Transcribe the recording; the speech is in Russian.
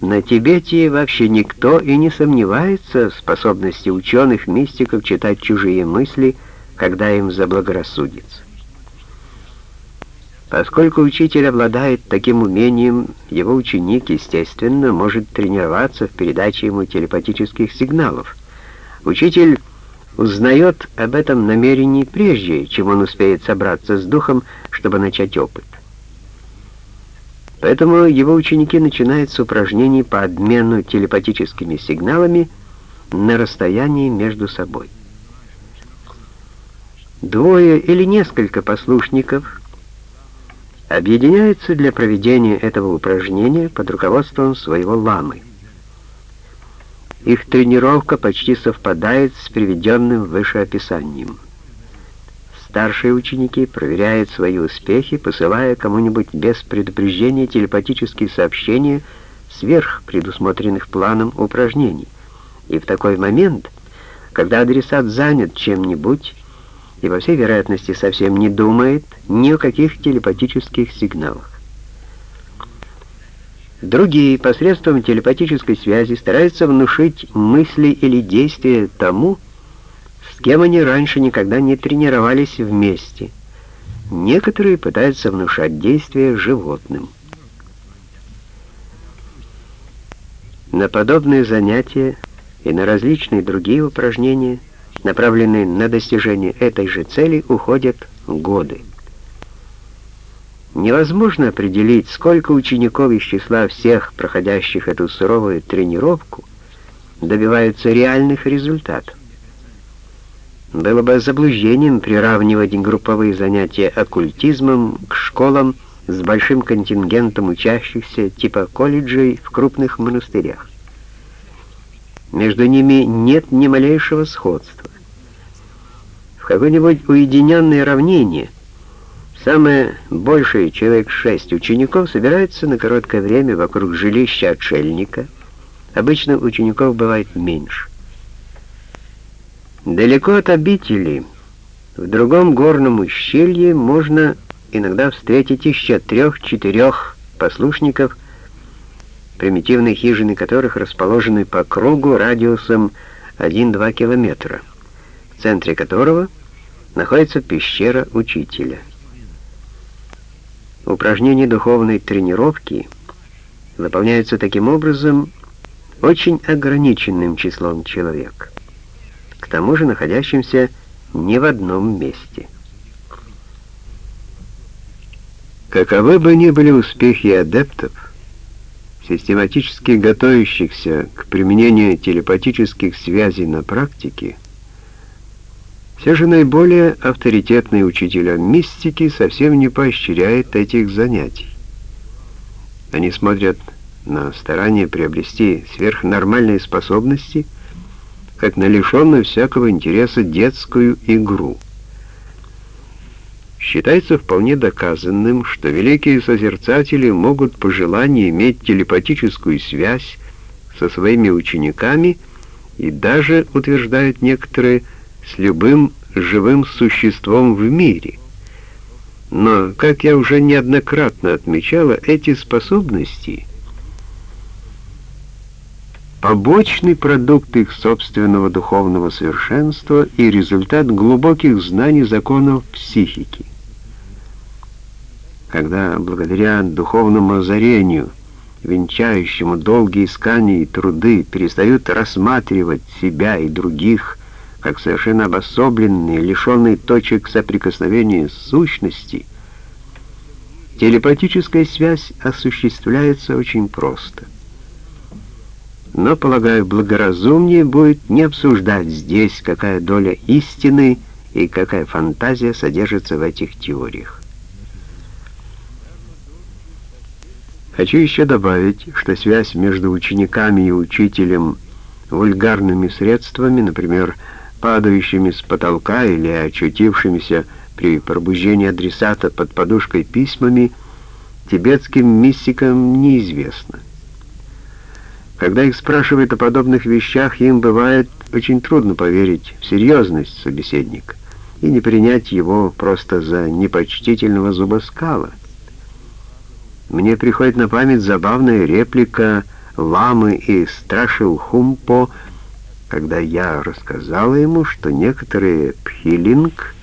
На Тибете вообще никто и не сомневается в способности ученых-мистиков читать чужие мысли, когда им заблагорассудится. Поскольку учитель обладает таким умением, его ученик, естественно, может тренироваться в передаче ему телепатических сигналов. Учитель узнает об этом намерении прежде, чем он успеет собраться с духом, чтобы начать опыт. Поэтому его ученики начинают с упражнений по обмену телепатическими сигналами на расстоянии между собой. Двое или несколько послушников объединяются для проведения этого упражнения под руководством своего ламы. Их тренировка почти совпадает с приведенным выше описанием. Старшие ученики проверяют свои успехи, посылая кому-нибудь без предупреждения телепатические сообщения сверх предусмотренных планом упражнений. И в такой момент, когда адресат занят чем-нибудь, и, по всей вероятности, совсем не думает ни о каких телепатических сигналах. Другие посредством телепатической связи стараются внушить мысли или действия тому, с кем они раньше никогда не тренировались вместе. Некоторые пытаются внушать действия животным. На подобные занятия и на различные другие упражнения – направленные на достижение этой же цели, уходят годы. Невозможно определить, сколько учеников из числа всех, проходящих эту суровую тренировку, добиваются реальных результатов. Было бы заблуждением приравнивать групповые занятия оккультизмом к школам с большим контингентом учащихся типа колледжей в крупных монастырях. Между ними нет ни малейшего сходства. В какой-нибудь уединенной равнине самое большее человек шесть учеников собирается на короткое время вокруг жилища отшельника. Обычно учеников бывает меньше. Далеко от обители, в другом горном ущелье, можно иногда встретить еще трех-четырех послушников – примитивные хижины которых расположены по кругу радиусом 1-2 километра, в центре которого находится пещера учителя. Упражнения духовной тренировки выполняются таким образом очень ограниченным числом человек, тому же находящимся не в одном месте. Каковы бы ни были успехи адептов, систематически готовящихся к применению телепатических связей на практике, все же наиболее авторитетный учителя мистики совсем не поощряет этих занятий. Они смотрят на старание приобрести сверхнормальные способности, как на лишенную всякого интереса детскую игру – Считается вполне доказанным, что великие созерцатели могут по желанию иметь телепатическую связь со своими учениками и даже, утверждают некоторые, с любым живым существом в мире. Но, как я уже неоднократно отмечала, эти способности — побочный продукт их собственного духовного совершенства и результат глубоких знаний законов психики когда благодаря духовному озарению, венчающему долгие искания и труды, перестают рассматривать себя и других как совершенно обособленные, лишенные точек соприкосновения сущности, телепатическая связь осуществляется очень просто. Но, полагаю, благоразумнее будет не обсуждать здесь, какая доля истины и какая фантазия содержится в этих теориях. Хочу еще добавить, что связь между учениками и учителем вульгарными средствами, например, падающими с потолка или очутившимися при пробуждении адресата под подушкой письмами, тибетским мистикам неизвестна. Когда их спрашивают о подобных вещах, им бывает очень трудно поверить в серьезность собеседника и не принять его просто за непочтительного зубоскала. Мне приходит на память забавная реплика ламы и страшил Хумпо, когда я рассказала ему, что некоторые пхилинг